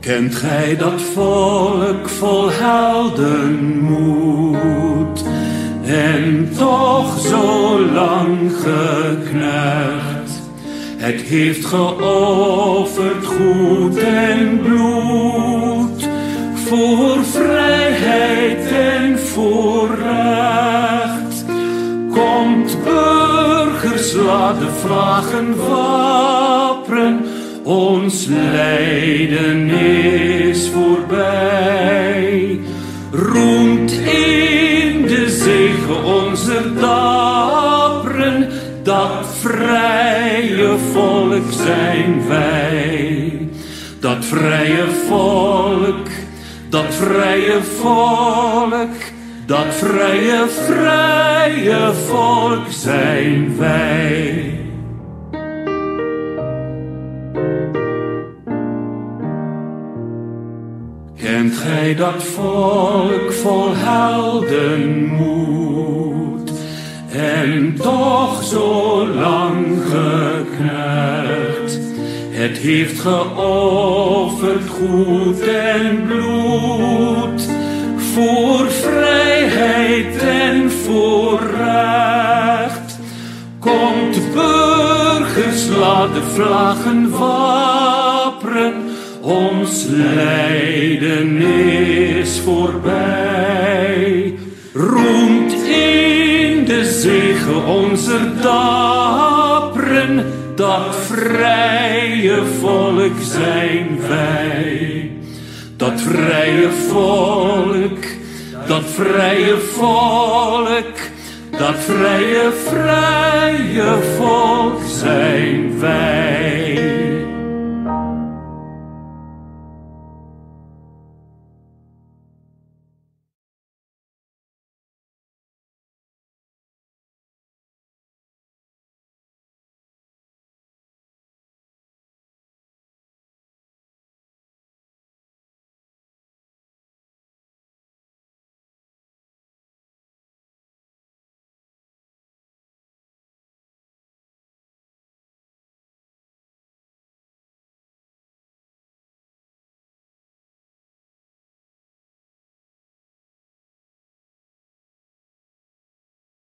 Kent gij dat volk vol heldenmoed en toch zo lang geknecht? Het heeft geofferd goed en bloed voor vrijheid en voor recht. Komt burgers, laat de vlaggen wapperen ons lijden dat vrije volk zijn wij. Dat vrije volk, dat vrije volk, dat vrije, vrije volk zijn wij. Kent gij dat volk vol heldenmoed Het heeft geofferd goed en bloed voor vrijheid en voor recht. Komt burgers, laat de vlaggen wapperen ons lijden is voorbij. Roemt in de zegen onze dapperen, dat vrije volk zijn wij. Dat vrije volk, dat vrije volk, dat vrije, vrije volk zijn wij.